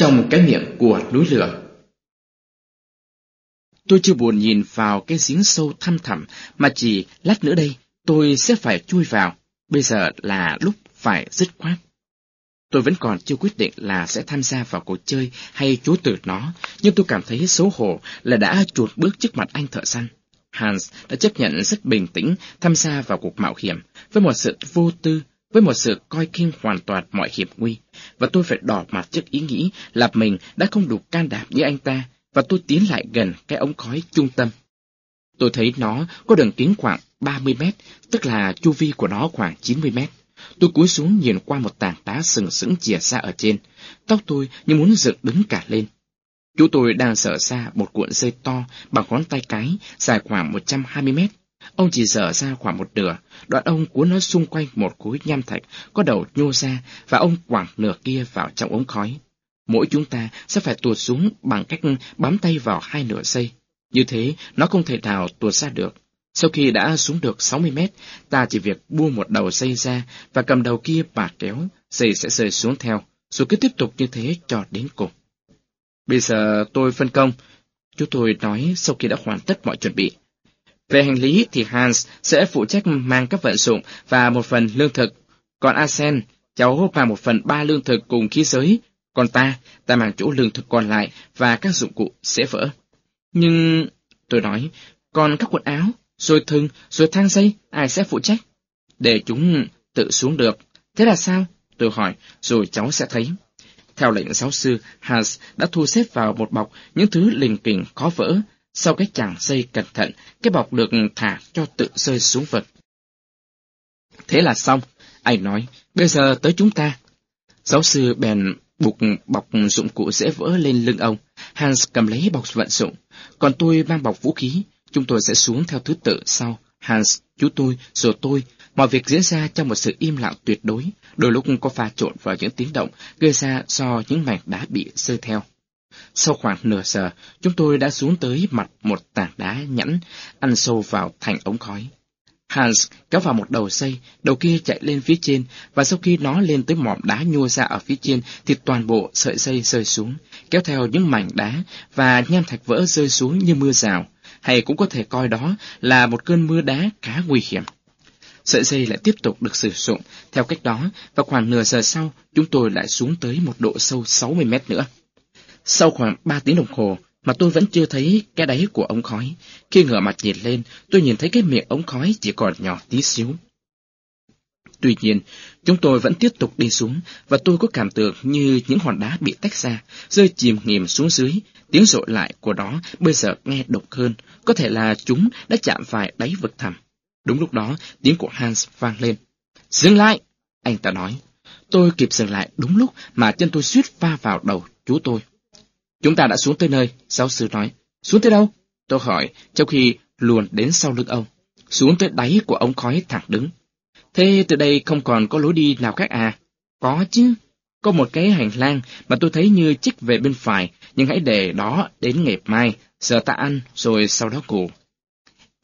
trong cái miệng của núi lửa. Tôi chưa buồn nhìn vào cái giếng sâu thăm thẳm, mà chỉ lát nữa đây tôi sẽ phải chui vào. Bây giờ là lúc phải dứt khoát. Tôi vẫn còn chưa quyết định là sẽ tham gia vào cuộc chơi hay chối từ nó, nhưng tôi cảm thấy xấu hổ là đã chuột bước trước mặt anh thợ săn. Hans đã chấp nhận rất bình tĩnh tham gia vào cuộc mạo hiểm, với một sự vô tư, với một sự coi kinh hoàn toàn mọi hiểm nguy, và tôi phải đỏ mặt trước ý nghĩ là mình đã không đủ can đảm như anh ta, và tôi tiến lại gần cái ống khói trung tâm. Tôi thấy nó có đường kính khoảng 30 mét, tức là chu vi của nó khoảng 90 mét. Tôi cúi xuống nhìn qua một tảng đá sừng sững chìa ra ở trên. Tóc tôi như muốn dựng đứng cả lên. Chú tôi đang sở xa một cuộn dây to bằng ngón tay cái, dài khoảng 120 mét. Ông chỉ dở ra khoảng một nửa, đoạn ông cuốn nó xung quanh một khối nham thạch có đầu nhô ra và ông quẳng nửa kia vào trong ống khói. Mỗi chúng ta sẽ phải tuột xuống bằng cách bám tay vào hai nửa dây. Như thế, nó không thể nào tuột ra được. Sau khi đã xuống được 60 mét, ta chỉ việc buông một đầu dây ra và cầm đầu kia bà kéo, dây sẽ rơi xuống theo, rồi cứ tiếp tục như thế cho đến cùng. Bây giờ tôi phân công, chú tôi nói sau khi đã hoàn tất mọi chuẩn bị. Về hành lý thì Hans sẽ phụ trách mang các vận dụng và một phần lương thực, còn Arsen, cháu mang một phần ba lương thực cùng khí giới, còn ta, ta mang chỗ lương thực còn lại và các dụng cụ sẽ vỡ. Nhưng, tôi nói, còn các quần áo, rồi thừng, rồi thang dây, ai sẽ phụ trách? Để chúng tự xuống được. Thế là sao? Tôi hỏi, rồi cháu sẽ thấy. Theo lệnh giáo sư, Hans đã thu xếp vào một bọc những thứ lình kình khó vỡ. Sau cái chàng dây cẩn thận, cái bọc được thả cho tự rơi xuống vực. Thế là xong, anh nói, bây giờ tới chúng ta. Giáo sư bèn buộc bọc dụng cụ dễ vỡ lên lưng ông. Hans cầm lấy bọc vận dụng, còn tôi mang bọc vũ khí. Chúng tôi sẽ xuống theo thứ tự sau. Hans, chú tôi, rồi tôi. Mọi việc diễn ra trong một sự im lặng tuyệt đối, đôi lúc có pha trộn vào những tiếng động gây ra do những mảnh đá bị rơi theo. Sau khoảng nửa giờ, chúng tôi đã xuống tới mặt một tảng đá nhẵn, ăn sâu vào thành ống khói. Hans kéo vào một đầu dây, đầu kia chạy lên phía trên, và sau khi nó lên tới mỏm đá nhô ra ở phía trên, thì toàn bộ sợi dây rơi xuống, kéo theo những mảnh đá, và nham thạch vỡ rơi xuống như mưa rào, hay cũng có thể coi đó là một cơn mưa đá khá nguy hiểm. Sợi dây lại tiếp tục được sử dụng, theo cách đó, và khoảng nửa giờ sau, chúng tôi lại xuống tới một độ sâu 60 mét nữa. Sau khoảng 3 tiếng đồng hồ, mà tôi vẫn chưa thấy cái đáy của ống khói. Khi ngửa mặt nhìn lên, tôi nhìn thấy cái miệng ống khói chỉ còn nhỏ tí xíu. Tuy nhiên, chúng tôi vẫn tiếp tục đi xuống, và tôi có cảm tưởng như những hòn đá bị tách ra, rơi chìm nghỉm xuống dưới, tiếng rội lại của đó bây giờ nghe độc hơn, có thể là chúng đã chạm phải đáy vực thẳm. Đúng lúc đó, tiếng của Hans vang lên. Dừng lại! Anh ta nói. Tôi kịp dừng lại đúng lúc mà chân tôi suýt va vào đầu chú tôi. Chúng ta đã xuống tới nơi, giáo sư nói. Xuống tới đâu? Tôi hỏi, trong khi luồn đến sau lưng ông. Xuống tới đáy của ống khói thẳng đứng. Thế từ đây không còn có lối đi nào khác à? Có chứ. Có một cái hành lang mà tôi thấy như chích về bên phải, nhưng hãy để đó đến ngày mai, giờ ta ăn, rồi sau đó ngủ.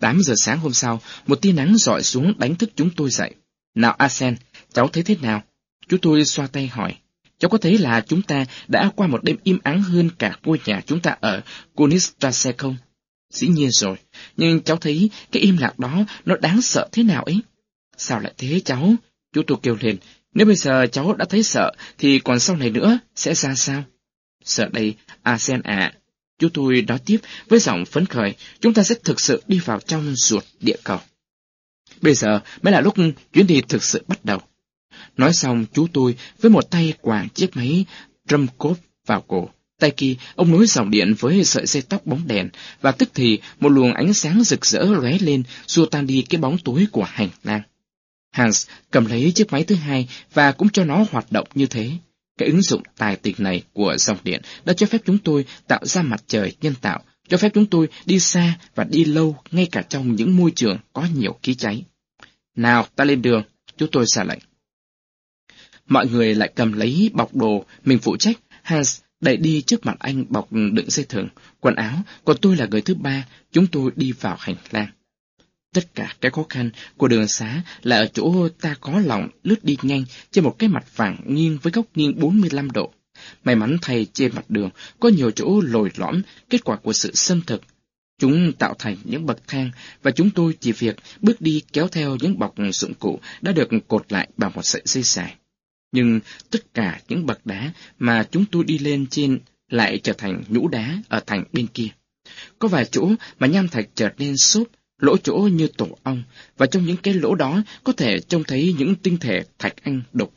Tám giờ sáng hôm sau, một tia nắng rọi xuống đánh thức chúng tôi dậy. Nào Asen, cháu thấy thế nào? Chú tôi xoa tay hỏi. Cháu có thấy là chúng ta đã qua một đêm im ắng hơn cả ngôi nhà chúng ta ở Kunistrase không? Dĩ nhiên rồi, nhưng cháu thấy cái im lặng đó nó đáng sợ thế nào ấy? Sao lại thế cháu? Chú tôi kêu lên, nếu bây giờ cháu đã thấy sợ, thì còn sau này nữa, sẽ ra sao? Sợ đây, Asen à. Chú tôi nói tiếp với giọng phấn khởi, chúng ta sẽ thực sự đi vào trong ruột địa cầu. Bây giờ mới là lúc chuyến đi thực sự bắt đầu. Nói xong chú tôi với một tay quàng chiếc máy drum cốt vào cổ. Tay kia, ông nối dòng điện với sợi dây tóc bóng đèn, và tức thì một luồng ánh sáng rực rỡ lóe lên, xua tan đi cái bóng tối của hành lang. Hans cầm lấy chiếc máy thứ hai và cũng cho nó hoạt động như thế. Cái ứng dụng tài tình này của dòng điện đã cho phép chúng tôi tạo ra mặt trời nhân tạo, cho phép chúng tôi đi xa và đi lâu ngay cả trong những môi trường có nhiều khí cháy. Nào, ta lên đường, chúng tôi ra lệnh. Mọi người lại cầm lấy bọc đồ mình phụ trách, Hans đẩy đi trước mặt anh bọc đựng dây thừng, quần áo, còn tôi là người thứ ba, chúng tôi đi vào hành lang. Tất cả cái khó khăn của đường xá là ở chỗ ta có lòng lướt đi nhanh trên một cái mặt phẳng nghiêng với góc nghiêng 45 độ. May mắn thay trên mặt đường có nhiều chỗ lồi lõm, kết quả của sự xâm thực. Chúng tạo thành những bậc thang và chúng tôi chỉ việc bước đi kéo theo những bọc dụng cụ đã được cột lại bằng một sợi dây dài. Nhưng tất cả những bậc đá mà chúng tôi đi lên trên lại trở thành nhũ đá ở thành bên kia. Có vài chỗ mà nham thạch trở nên xốp, lỗ chỗ như tổ ong, và trong những cái lỗ đó có thể trông thấy những tinh thể thạch anh đục,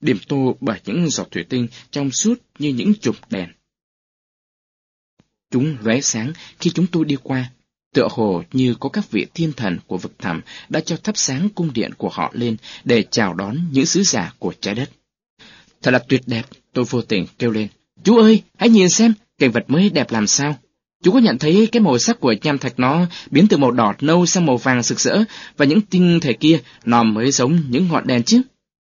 điểm tô bởi những giọt thủy tinh trong suốt như những chùm đèn. Chúng lóe sáng khi chúng tôi đi qua, tựa hồ như có các vị thiên thần của vực thẳm đã cho thắp sáng cung điện của họ lên để chào đón những sứ giả của trái đất. Thật là tuyệt đẹp, tôi vô tình kêu lên. Chú ơi, hãy nhìn xem, cảnh vật mới đẹp làm sao. Chú có nhận thấy cái màu sắc của nham thạch nó biến từ màu đỏ nâu sang màu vàng sực rỡ, và những tinh thể kia nó mới giống những ngọn đèn chứ?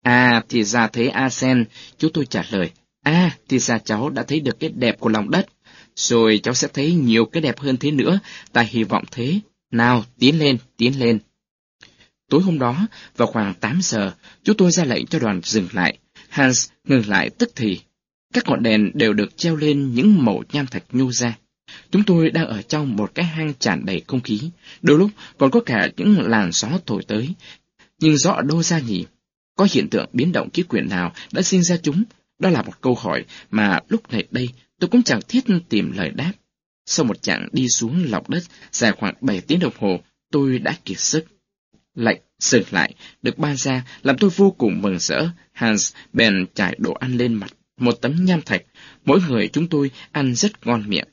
À, thì ra thế Asen, chú tôi trả lời. À, thì ra cháu đã thấy được cái đẹp của lòng đất. Rồi cháu sẽ thấy nhiều cái đẹp hơn thế nữa, ta hy vọng thế. Nào, tiến lên, tiến lên. Tối hôm đó, vào khoảng 8 giờ, chú tôi ra lệnh cho đoàn dừng lại. Hans ngừng lại tức thì. Các ngọn đèn đều được treo lên những mẩu nham thạch nhô ra. Chúng tôi đang ở trong một cái hang tràn đầy không khí, đôi lúc còn có cả những làn gió thổi tới. Nhưng gió ở đâu ra nhỉ? Có hiện tượng biến động khí quyển nào đã sinh ra chúng? Đó là một câu hỏi mà lúc này đây tôi cũng chẳng thiết tìm lời đáp. Sau một chặng đi xuống lọc đất dài khoảng 7 tiếng đồng hồ, tôi đã kiệt sức. Lệnh dừng lại được ban ra làm tôi vô cùng mừng rỡ. Hans bèn trải đồ ăn lên mặt, một tấm nham thạch. Mỗi người chúng tôi ăn rất ngon miệng.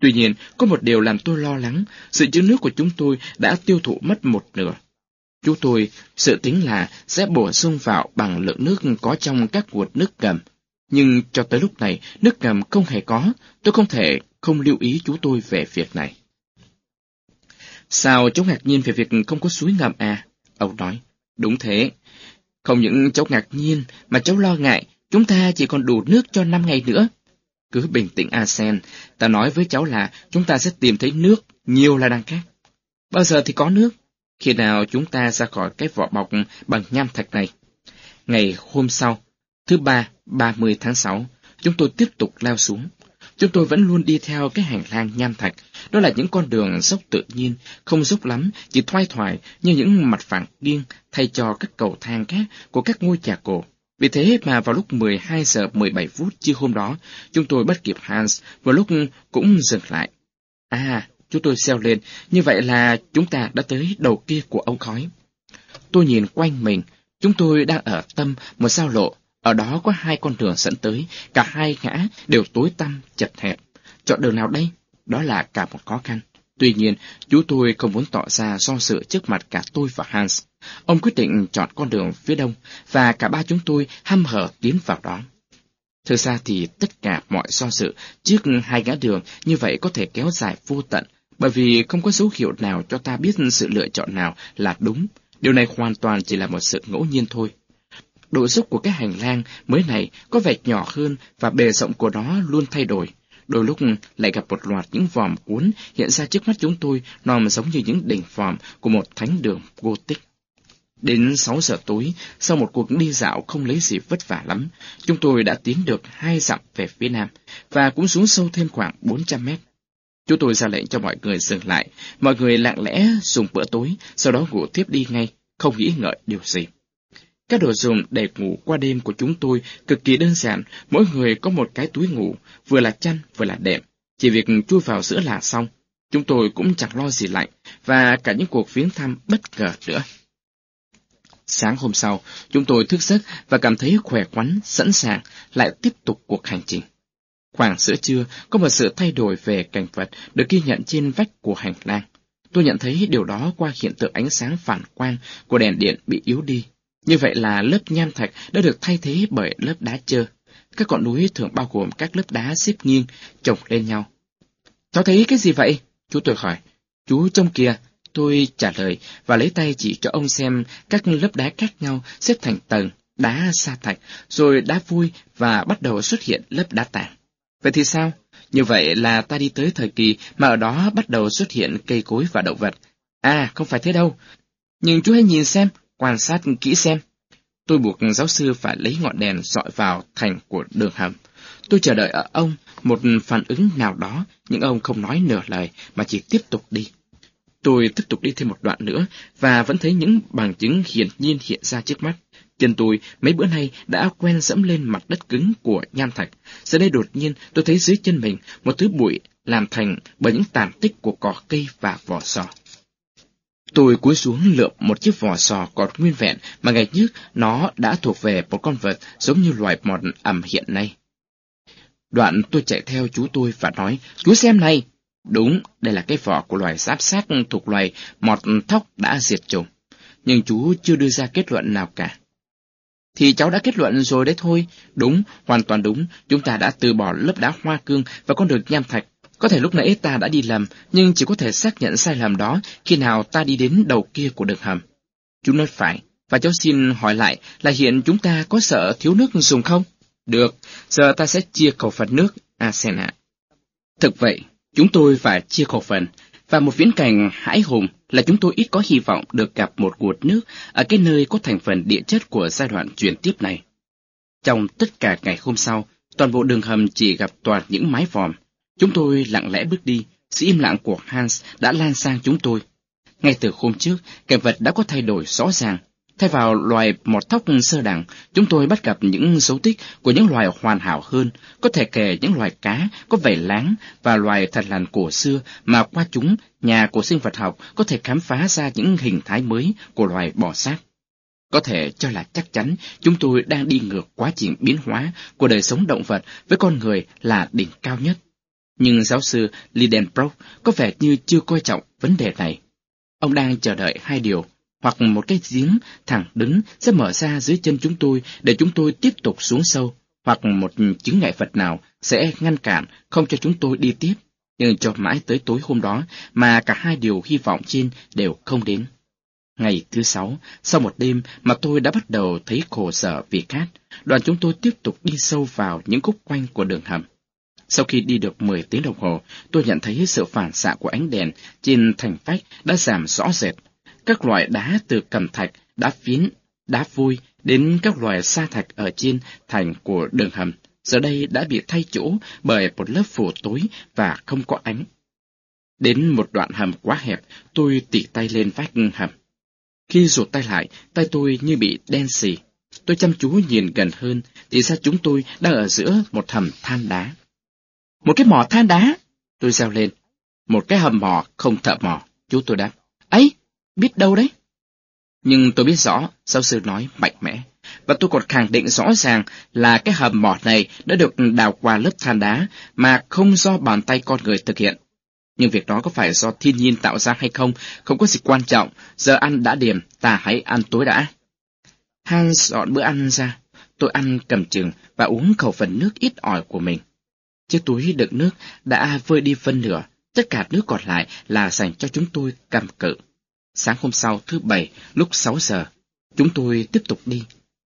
Tuy nhiên, có một điều làm tôi lo lắng, sự chứa nước của chúng tôi đã tiêu thụ mất một nửa. Chú tôi dự tính là sẽ bổ sung vào bằng lượng nước có trong các nguồn nước ngầm. Nhưng cho tới lúc này, nước ngầm không hề có, tôi không thể không lưu ý chú tôi về việc này. Sao cháu ngạc nhiên về việc không có suối ngầm à? Ông nói, đúng thế. Không những cháu ngạc nhiên, mà cháu lo ngại, chúng ta chỉ còn đủ nước cho năm ngày nữa. Cứ bình tĩnh Asen, ta nói với cháu là chúng ta sẽ tìm thấy nước nhiều là đằng khác. Bao giờ thì có nước? Khi nào chúng ta ra khỏi cái vỏ bọc bằng nham thạch này? Ngày hôm sau, thứ ba, 30 tháng 6, chúng tôi tiếp tục leo xuống. Chúng tôi vẫn luôn đi theo cái hành lang nham thạch. Đó là những con đường dốc tự nhiên, không dốc lắm, chỉ thoai thoải như những mặt phẳng nghiêng thay cho các cầu thang khác của các ngôi nhà cổ. Vì thế mà vào lúc 12 giờ 17 phút chiều hôm đó, chúng tôi bắt kịp Hans vào lúc cũng dừng lại. À, chúng tôi xeo lên, như vậy là chúng ta đã tới đầu kia của ống khói. Tôi nhìn quanh mình, chúng tôi đang ở tâm một giao lộ, ở đó có hai con đường dẫn tới, cả hai ngã đều tối tăm, chật hẹp. Chọn đường nào đây? Đó là cả một khó khăn. Tuy nhiên, chú tôi không muốn tỏ ra do sự trước mặt cả tôi và Hans. Ông quyết định chọn con đường phía đông, và cả ba chúng tôi hăm hở tiến vào đó. Thực ra thì tất cả mọi do sự trước hai ngã đường như vậy có thể kéo dài vô tận, bởi vì không có dấu hiệu nào cho ta biết sự lựa chọn nào là đúng. Điều này hoàn toàn chỉ là một sự ngẫu nhiên thôi. Độ dốc của cái hành lang mới này có vẻ nhỏ hơn và bề rộng của nó luôn thay đổi. Đôi lúc lại gặp một loạt những vòm cuốn hiện ra trước mắt chúng tôi, nòm giống như những đỉnh vòm của một thánh đường Gothic. Đến 6 giờ tối, sau một cuộc đi dạo không lấy gì vất vả lắm, chúng tôi đã tiến được hai dặm về phía nam, và cũng xuống sâu thêm khoảng 400 mét. Chúng tôi ra lệnh cho mọi người dừng lại, mọi người lặng lẽ dùng bữa tối, sau đó ngủ tiếp đi ngay, không nghĩ ngợi điều gì. Các đồ dùng để ngủ qua đêm của chúng tôi cực kỳ đơn giản, mỗi người có một cái túi ngủ, vừa là chăn vừa là đệm. Chỉ việc chui vào giữa là xong. Chúng tôi cũng chẳng lo gì lạnh, và cả những cuộc viếng thăm bất ngờ nữa. Sáng hôm sau, chúng tôi thức giấc và cảm thấy khỏe khoắn, sẵn sàng, lại tiếp tục cuộc hành trình. Khoảng giữa trưa, có một sự thay đổi về cảnh vật được ghi nhận trên vách của hành lang. Tôi nhận thấy điều đó qua hiện tượng ánh sáng phản quang của đèn điện bị yếu đi. Như vậy là lớp nham thạch đã được thay thế bởi lớp đá trơ. Các ngọn núi thường bao gồm các lớp đá xếp nghiêng, chồng lên nhau. Cháu thấy cái gì vậy? Chú tôi hỏi. Chú trông kìa, tôi trả lời và lấy tay chỉ cho ông xem các lớp đá khác nhau xếp thành tầng, đá sa thạch, rồi đá vui và bắt đầu xuất hiện lớp đá tảng. Vậy thì sao? Như vậy là ta đi tới thời kỳ mà ở đó bắt đầu xuất hiện cây cối và động vật. À, không phải thế đâu. Nhưng chú hãy nhìn xem, quan sát kỹ xem. Tôi buộc giáo sư phải lấy ngọn đèn dọi vào thành của đường hầm. Tôi chờ đợi ở ông một phản ứng nào đó, nhưng ông không nói nửa lời mà chỉ tiếp tục đi. Tôi tiếp tục đi thêm một đoạn nữa và vẫn thấy những bằng chứng hiển nhiên hiện ra trước mắt. Chân tôi mấy bữa nay đã quen dẫm lên mặt đất cứng của nham thạch. Giờ đây đột nhiên tôi thấy dưới chân mình một thứ bụi làm thành bởi những tàn tích của cỏ cây và vỏ sò. Tôi cúi xuống lượm một chiếc vỏ sò còn nguyên vẹn mà ngày trước nó đã thuộc về một con vật giống như loài mọt ẩm hiện nay. Đoạn tôi chạy theo chú tôi và nói, chú xem này. Đúng, đây là cái vỏ của loài giáp sát thuộc loài mọt thóc đã diệt chủng. Nhưng chú chưa đưa ra kết luận nào cả. Thì cháu đã kết luận rồi đấy thôi. Đúng, hoàn toàn đúng, chúng ta đã từ bỏ lớp đá hoa cương và con đường nham thạch. Có thể lúc nãy ta đã đi lầm, nhưng chỉ có thể xác nhận sai lầm đó khi nào ta đi đến đầu kia của đường hầm. Chú nói phải, và cháu xin hỏi lại là hiện chúng ta có sợ thiếu nước dùng không? Được, giờ ta sẽ chia khẩu phần nước, Asena. Thực vậy, chúng tôi phải chia khẩu phần, và một viễn cảnh hãi hùng là chúng tôi ít có hy vọng được gặp một nguồn nước ở cái nơi có thành phần địa chất của giai đoạn chuyển tiếp này. Trong tất cả ngày hôm sau, toàn bộ đường hầm chỉ gặp toàn những mái vòm. Chúng tôi lặng lẽ bước đi, sự im lặng của Hans đã lan sang chúng tôi. Ngay từ hôm trước, cảnh vật đã có thay đổi rõ ràng. Thay vào loài mọt thóc sơ đẳng, chúng tôi bắt gặp những dấu tích của những loài hoàn hảo hơn, có thể kể những loài cá có vảy láng và loài thật lành cổ xưa mà qua chúng, nhà của sinh vật học có thể khám phá ra những hình thái mới của loài bò sát. Có thể cho là chắc chắn chúng tôi đang đi ngược quá trình biến hóa của đời sống động vật với con người là đỉnh cao nhất. Nhưng giáo sư Lidenbrock có vẻ như chưa coi trọng vấn đề này. Ông đang chờ đợi hai điều hoặc một cái giếng thẳng đứng sẽ mở ra dưới chân chúng tôi để chúng tôi tiếp tục xuống sâu, hoặc một chứng ngại vật nào sẽ ngăn cản không cho chúng tôi đi tiếp. Nhưng cho mãi tới tối hôm đó mà cả hai điều hy vọng trên đều không đến. Ngày thứ sáu, sau một đêm mà tôi đã bắt đầu thấy khổ sở vì khát, đoàn chúng tôi tiếp tục đi sâu vào những khúc quanh của đường hầm. Sau khi đi được 10 tiếng đồng hồ, tôi nhận thấy sự phản xạ của ánh đèn trên thành phách đã giảm rõ rệt các loại đá từ cẩm thạch, đá phiến, đá vui đến các loại sa thạch ở trên thành của đường hầm, giờ đây đã bị thay chỗ bởi một lớp phủ tối và không có ánh. Đến một đoạn hầm quá hẹp, tôi tỉ tay lên vách hầm. Khi rụt tay lại, tay tôi như bị đen xì. Tôi chăm chú nhìn gần hơn, thì ra chúng tôi đang ở giữa một hầm than đá. Một cái mỏ than đá! Tôi reo lên. Một cái hầm mỏ không thợ mỏ, chú tôi đáp. ấy, biết đâu đấy. Nhưng tôi biết rõ, giáo sư nói mạnh mẽ, và tôi còn khẳng định rõ ràng là cái hầm mỏ này đã được đào qua lớp than đá mà không do bàn tay con người thực hiện. Nhưng việc đó có phải do thiên nhiên tạo ra hay không, không có gì quan trọng, giờ ăn đã điểm, ta hãy ăn tối đã. Hans dọn bữa ăn ra, tôi ăn cầm chừng và uống khẩu phần nước ít ỏi của mình. Chiếc túi đựng nước đã vơi đi phân nửa, tất cả nước còn lại là dành cho chúng tôi cầm cự. Sáng hôm sau thứ bảy lúc 6 giờ, chúng tôi tiếp tục đi.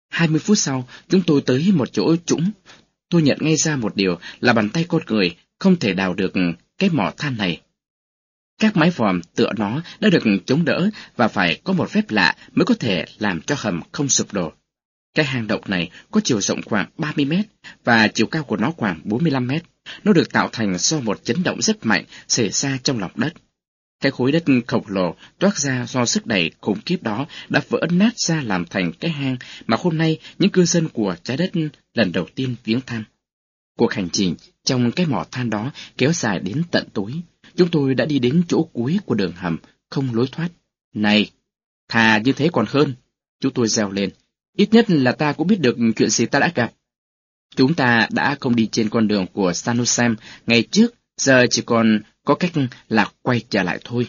20 phút sau, chúng tôi tới một chỗ trũng. Tôi nhận ngay ra một điều là bàn tay con người không thể đào được cái mỏ than này. Các mái vòm tựa nó đã được chống đỡ và phải có một phép lạ mới có thể làm cho hầm không sụp đổ. Cái hang động này có chiều rộng khoảng 30 mét và chiều cao của nó khoảng 45 mét. Nó được tạo thành do một chấn động rất mạnh xảy ra trong lòng đất. Cái khối đất khổng lồ toát ra do sức đẩy khủng khiếp đó đã vỡ nát ra làm thành cái hang mà hôm nay những cư dân của trái đất lần đầu tiên viếng thăm. Cuộc hành trình trong cái mỏ than đó kéo dài đến tận tối. Chúng tôi đã đi đến chỗ cuối của đường hầm, không lối thoát. Này, thà như thế còn hơn. Chúng tôi reo lên. Ít nhất là ta cũng biết được chuyện gì ta đã gặp. Chúng ta đã không đi trên con đường của Sanusem ngày trước, giờ chỉ còn có cách là quay trở lại thôi.